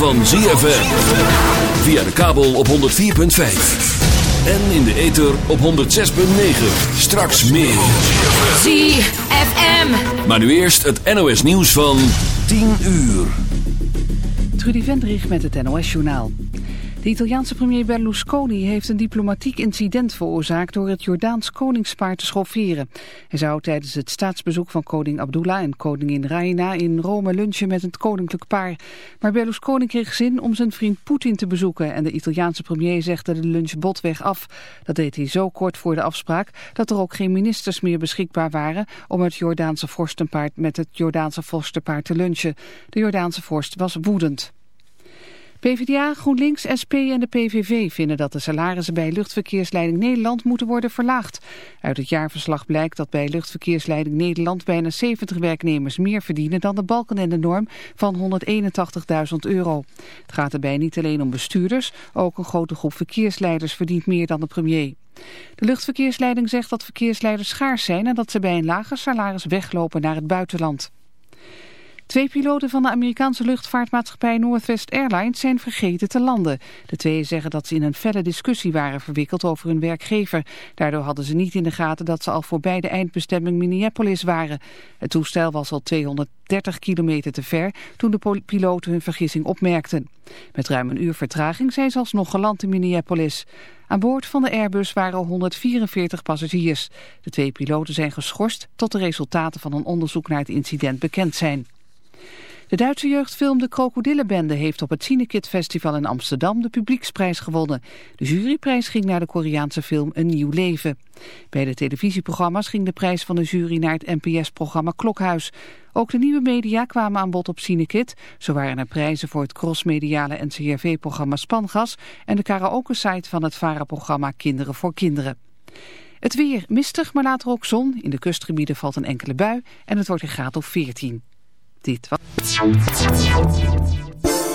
van ZFM. Via de kabel op 104.5. En in de ether op 106.9. Straks meer. ZFM. Maar nu eerst het NOS nieuws van 10 uur. Trudy Vendrich met het NOS-journaal. De Italiaanse premier Berlusconi heeft een diplomatiek incident veroorzaakt door het Jordaans koningspaar te schofferen. Hij zou tijdens het staatsbezoek van koning Abdullah en koningin Raina in Rome lunchen met het koninklijk paar. Maar Berlusconi kreeg zin om zijn vriend Poetin te bezoeken en de Italiaanse premier zegde de lunch botweg af. Dat deed hij zo kort voor de afspraak dat er ook geen ministers meer beschikbaar waren om het Jordaanse vorstenpaar met het Jordaanse vorstenpaar te lunchen. De Jordaanse vorst was woedend. PvdA, GroenLinks, SP en de PVV vinden dat de salarissen bij Luchtverkeersleiding Nederland moeten worden verlaagd. Uit het jaarverslag blijkt dat bij Luchtverkeersleiding Nederland bijna 70 werknemers meer verdienen dan de balken en de norm van 181.000 euro. Het gaat erbij niet alleen om bestuurders, ook een grote groep verkeersleiders verdient meer dan de premier. De luchtverkeersleiding zegt dat verkeersleiders schaars zijn en dat ze bij een lager salaris weglopen naar het buitenland. Twee piloten van de Amerikaanse luchtvaartmaatschappij Northwest Airlines zijn vergeten te landen. De twee zeggen dat ze in een felle discussie waren verwikkeld over hun werkgever. Daardoor hadden ze niet in de gaten dat ze al voorbij de eindbestemming Minneapolis waren. Het toestel was al 230 kilometer te ver toen de piloten hun vergissing opmerkten. Met ruim een uur vertraging zijn ze alsnog geland in Minneapolis. Aan boord van de Airbus waren 144 passagiers. De twee piloten zijn geschorst tot de resultaten van een onderzoek naar het incident bekend zijn. De Duitse jeugdfilm De Krokodillenbende heeft op het Cinekid Festival in Amsterdam de publieksprijs gewonnen. De juryprijs ging naar de Koreaanse film Een Nieuw Leven. Bij de televisieprogramma's ging de prijs van de jury naar het NPS-programma Klokhuis. Ook de nieuwe media kwamen aan bod op Cinekid. Zo waren er prijzen voor het crossmediale NCRV-programma Spangas en de karaoke-site van het VARA-programma Kinderen voor Kinderen. Het weer mistig, maar later ook zon. In de kustgebieden valt een enkele bui en het wordt een graad of 14. Dit was...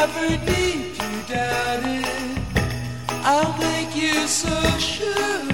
Never need doubt it. I'll make you so sure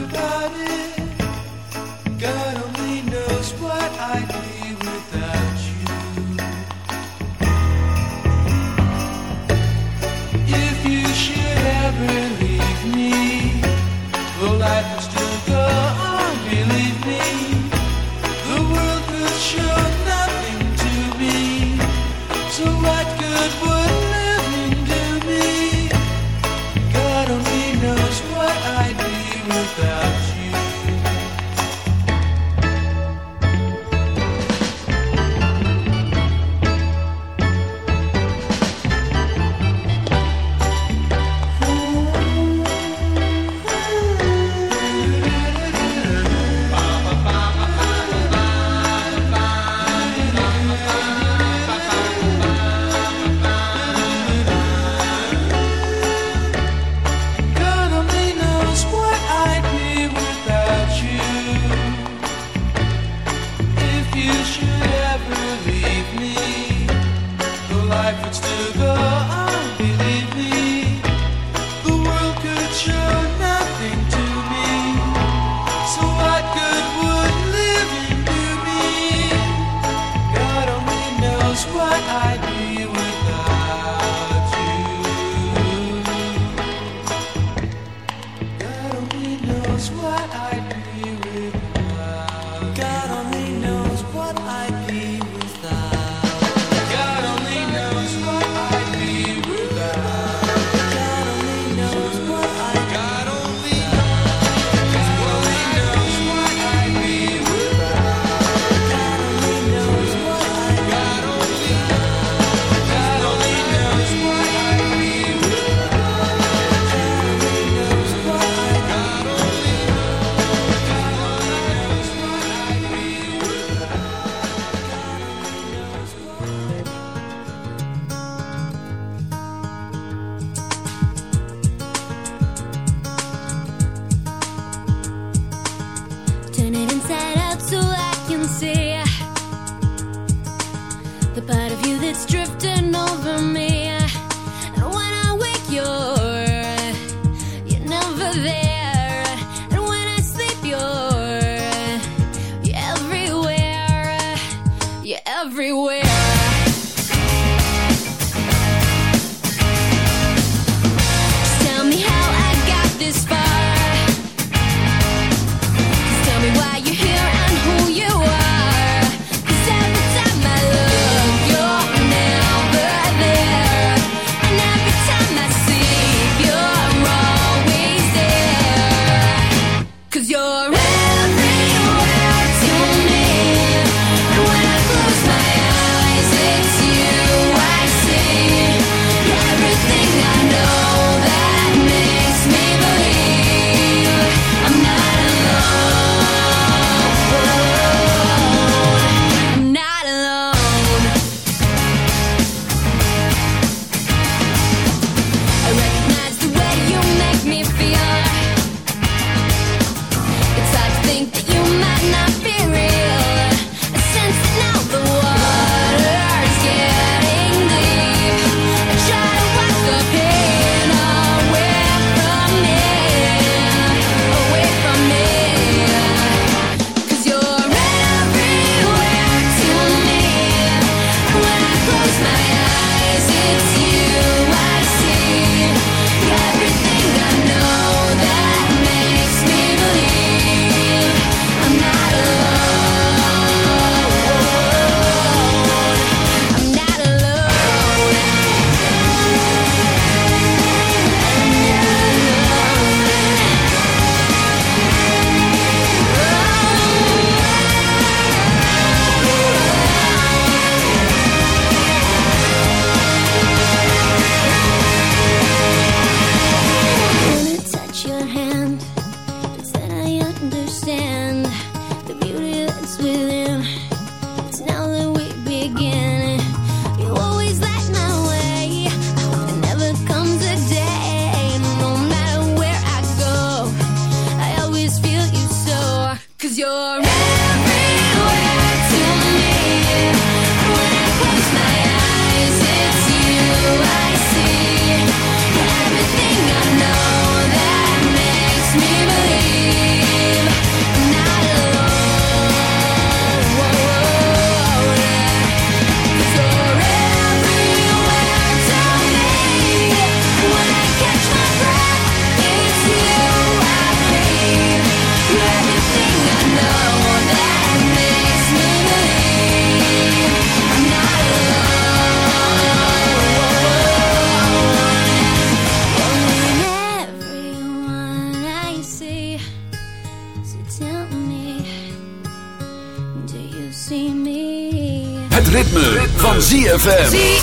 ZFM.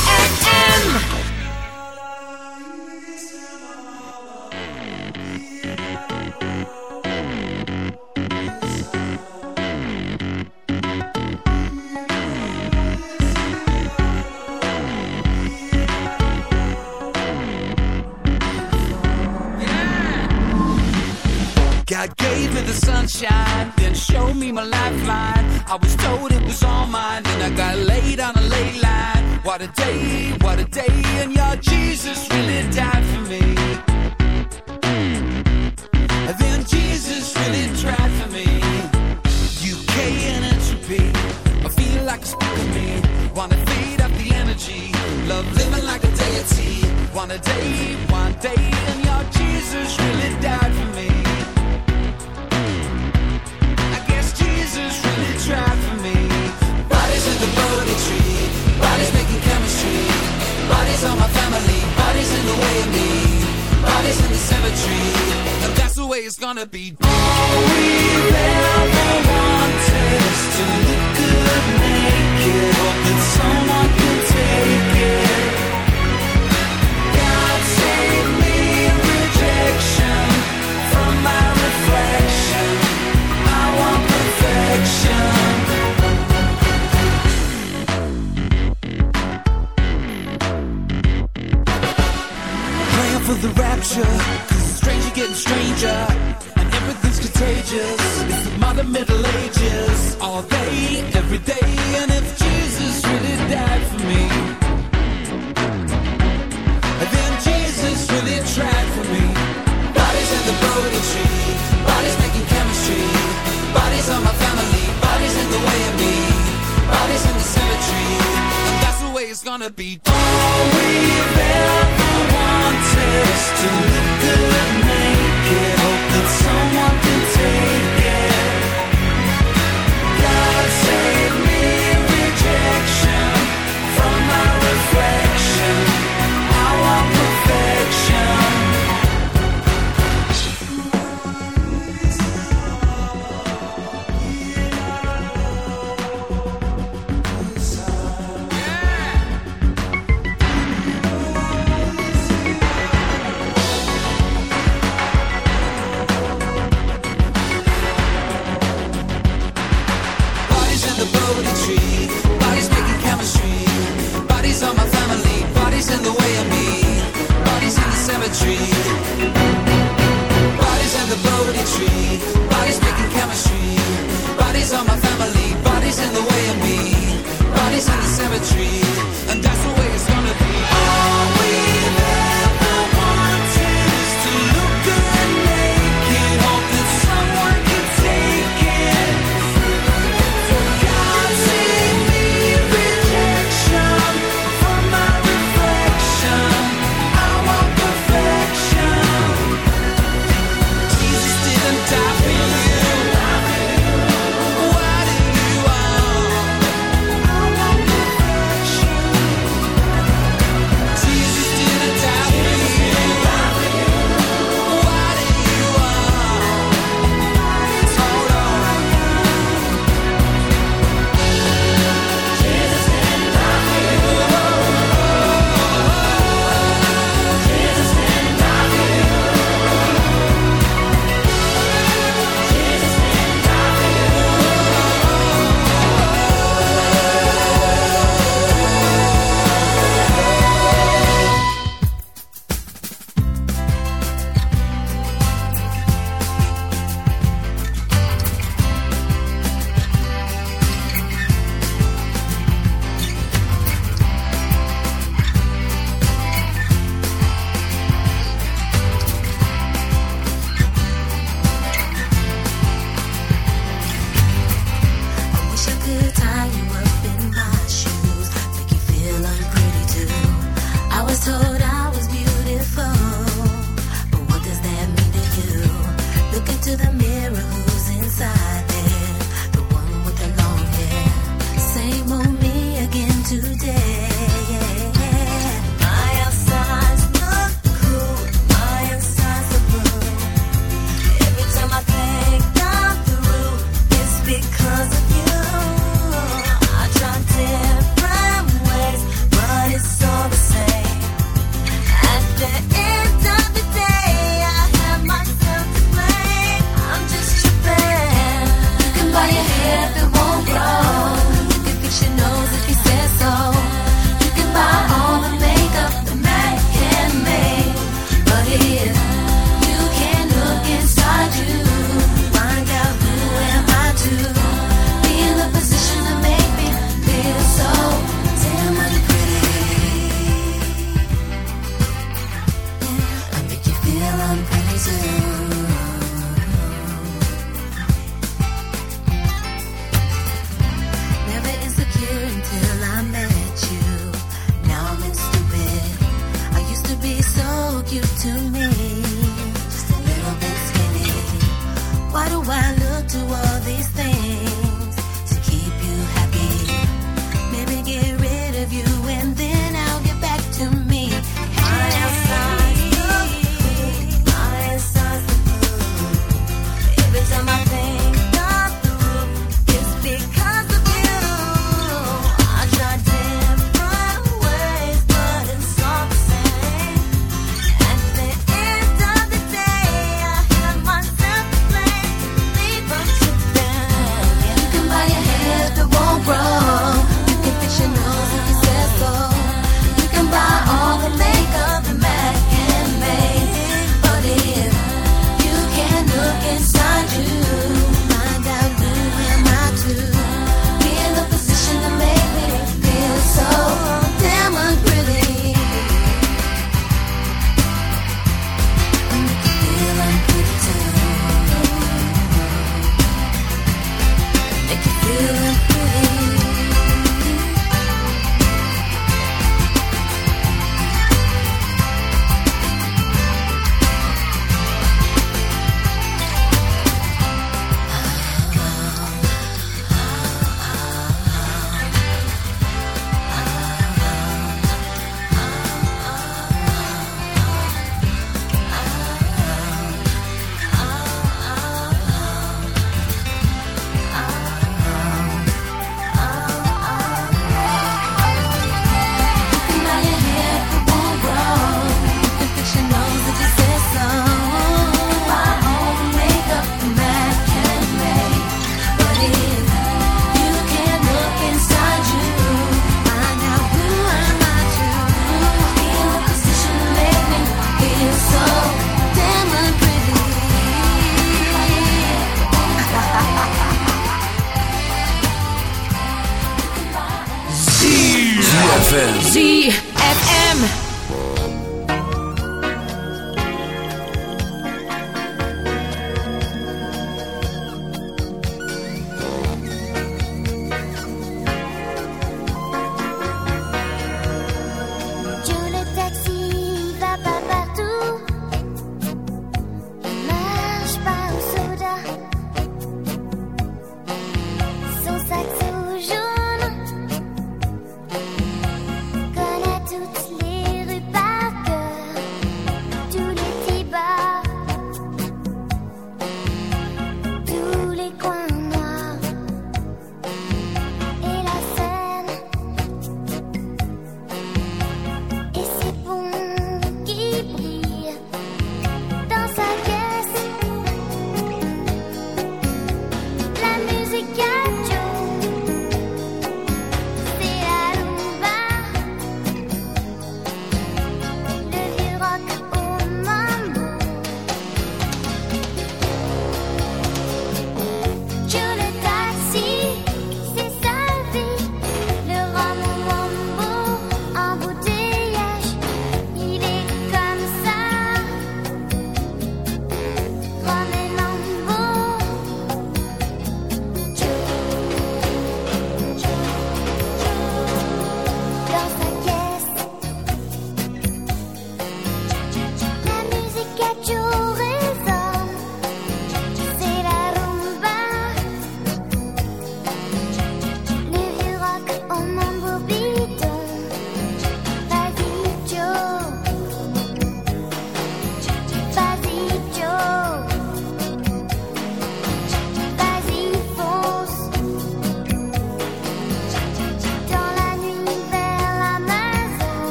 Gonna be. All we've ever wanted to look good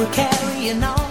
were carrying on.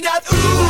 Me that ooh.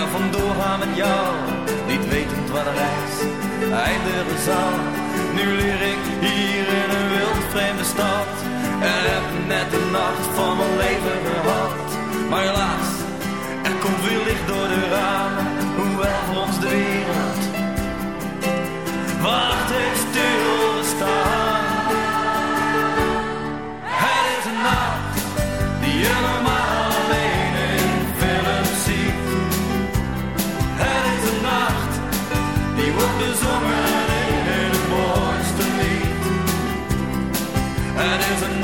er vandoor gaan met jou, niet wetend waar de reis eindigen zal. Nu leer ik hier in een wild vreemde stad en heb net de nacht van mijn leven gehad. Maar helaas, er komt weer licht door de ramen, hoewel ons de wereld wacht heeft stilgestaan. Het is een nacht die je normaal Het is een